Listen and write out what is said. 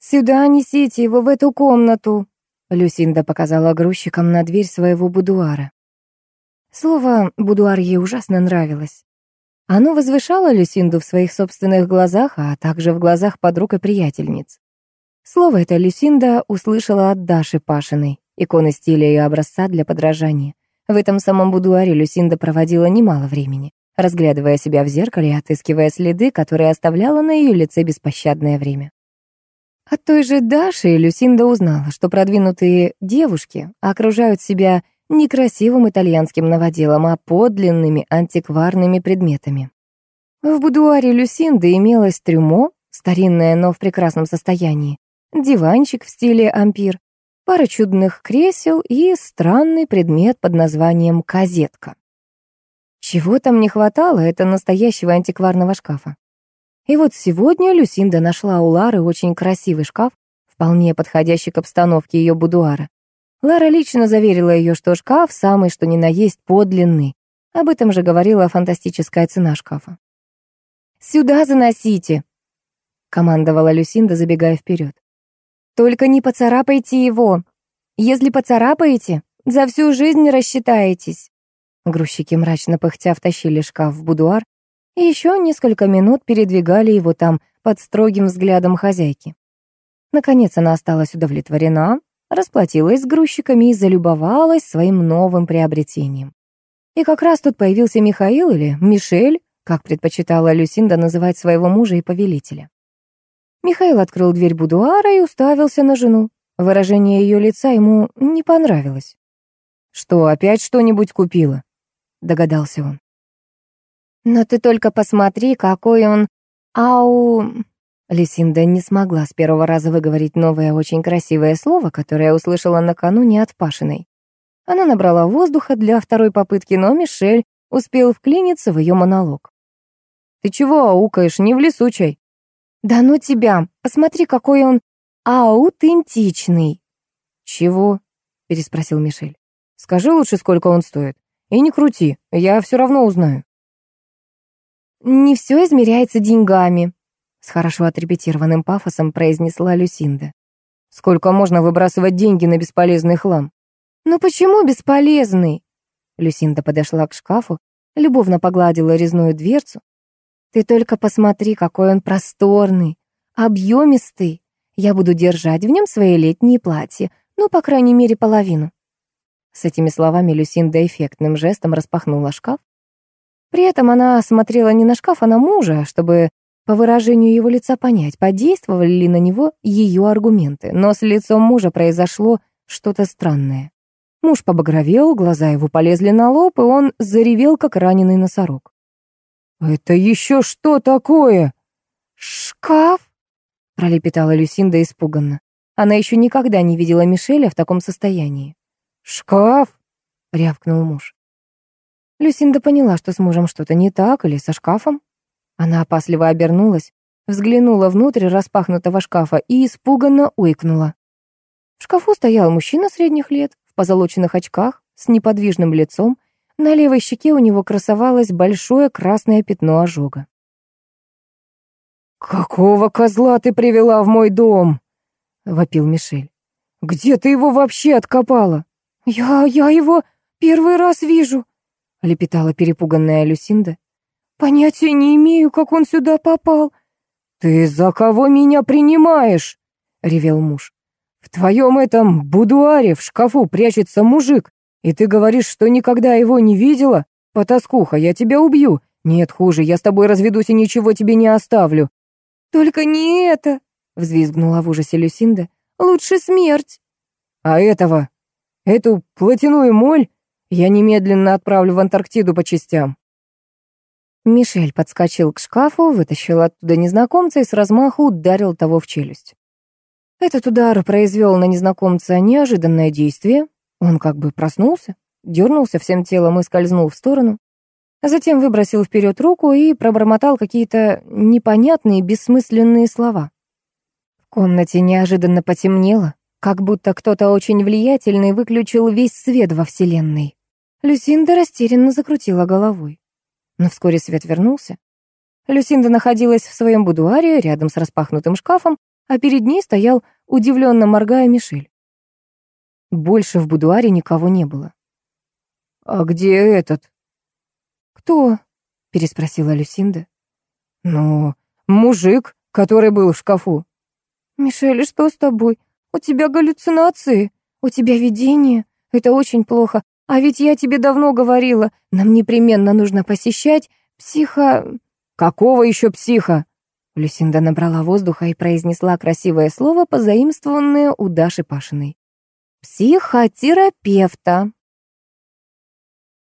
«Сюда несите его, в эту комнату!» Люсинда показала грузчикам на дверь своего будуара. Слово «будуар» ей ужасно нравилось. Оно возвышало Люсинду в своих собственных глазах, а также в глазах подруг и приятельниц. Слово это Люсинда услышала от Даши Пашиной, иконы стиля и образца для подражания. В этом самом будуаре Люсинда проводила немало времени, разглядывая себя в зеркале и отыскивая следы, которые оставляла на ее лице беспощадное время. От той же Даши Люсинда узнала, что продвинутые девушки окружают себя не красивым итальянским новоделом, а подлинными антикварными предметами. В будуаре Люсинды имелось трюмо, старинное, но в прекрасном состоянии, диванчик в стиле ампир, пара чудных кресел и странный предмет под названием «казетка». Чего там не хватало, это настоящего антикварного шкафа. И вот сегодня Люсинда нашла у Лары очень красивый шкаф, вполне подходящий к обстановке ее будуара. Лара лично заверила ее, что шкаф самый что ни на есть подлинный. Об этом же говорила фантастическая цена шкафа. «Сюда заносите!» — командовала Люсинда, забегая вперед. Только не поцарапайте его. Если поцарапаете, за всю жизнь рассчитаетесь. Грузчики мрачно пыхтя втащили шкаф в будуар еще несколько минут передвигали его там под строгим взглядом хозяйки. Наконец она осталась удовлетворена, расплатилась с грузчиками и залюбовалась своим новым приобретением. И как раз тут появился Михаил или Мишель, как предпочитала Люсинда называть своего мужа и повелителя. Михаил открыл дверь будуара и уставился на жену. Выражение ее лица ему не понравилось. «Что, опять что-нибудь купила?» — догадался он. «Но ты только посмотри, какой он... Ау...» Лисинда не смогла с первого раза выговорить новое очень красивое слово, которое услышала накануне от Пашиной. Она набрала воздуха для второй попытки, но Мишель успел вклиниться в ее монолог. «Ты чего аукаешь, не в лесу чай?» «Да ну тебя! Посмотри, какой он аутентичный!» «Чего?» — переспросил Мишель. «Скажи лучше, сколько он стоит. И не крути, я все равно узнаю». «Не все измеряется деньгами», — с хорошо отрепетированным пафосом произнесла Люсинда. «Сколько можно выбрасывать деньги на бесполезный хлам?» «Ну почему бесполезный?» Люсинда подошла к шкафу, любовно погладила резную дверцу, ты только посмотри, какой он просторный, объемистый. Я буду держать в нем свои летние платья, ну, по крайней мере, половину. С этими словами Люсинда эффектным жестом распахнула шкаф. При этом она смотрела не на шкаф, а на мужа, чтобы по выражению его лица понять, подействовали ли на него ее аргументы. Но с лицом мужа произошло что-то странное. Муж побагровел, глаза его полезли на лоб, и он заревел, как раненый носорог. «Это еще что такое?» «Шкаф?» — пролепетала Люсинда испуганно. Она еще никогда не видела Мишеля в таком состоянии. «Шкаф?» — рявкнул муж. Люсинда поняла, что с мужем что-то не так или со шкафом. Она опасливо обернулась, взглянула внутрь распахнутого шкафа и испуганно уикнула. В шкафу стоял мужчина средних лет, в позолоченных очках, с неподвижным лицом на левой щеке у него красовалось большое красное пятно ожога. «Какого козла ты привела в мой дом?» — вопил Мишель. «Где ты его вообще откопала?» «Я... я его первый раз вижу», — лепетала перепуганная Люсинда. «Понятия не имею, как он сюда попал». «Ты за кого меня принимаешь?» — ревел муж. «В твоем этом будуаре в шкафу прячется мужик, и ты говоришь, что никогда его не видела? Потаскуха, я тебя убью. Нет, хуже, я с тобой разведусь и ничего тебе не оставлю. Только не это, взвизгнула в ужасе Люсинда. Лучше смерть. А этого? Эту плотяную моль я немедленно отправлю в Антарктиду по частям. Мишель подскочил к шкафу, вытащил оттуда незнакомца и с размаху ударил того в челюсть. Этот удар произвел на незнакомца неожиданное действие. Он как бы проснулся, дернулся всем телом и скользнул в сторону. Затем выбросил вперед руку и пробормотал какие-то непонятные, бессмысленные слова. В комнате неожиданно потемнело, как будто кто-то очень влиятельный выключил весь свет во Вселенной. Люсинда растерянно закрутила головой. Но вскоре свет вернулся. Люсинда находилась в своем будуаре рядом с распахнутым шкафом, а перед ней стоял, удивленно моргая, Мишель. Больше в будуаре никого не было. «А где этот?» «Кто?» — переспросила Люсинда. «Ну, мужик, который был в шкафу». «Мишель, что с тобой? У тебя галлюцинации, у тебя видение. Это очень плохо. А ведь я тебе давно говорила, нам непременно нужно посещать психо...» «Какого еще психа?» Люсинда набрала воздуха и произнесла красивое слово, позаимствованное у Даши Пашиной. «Психотерапевта».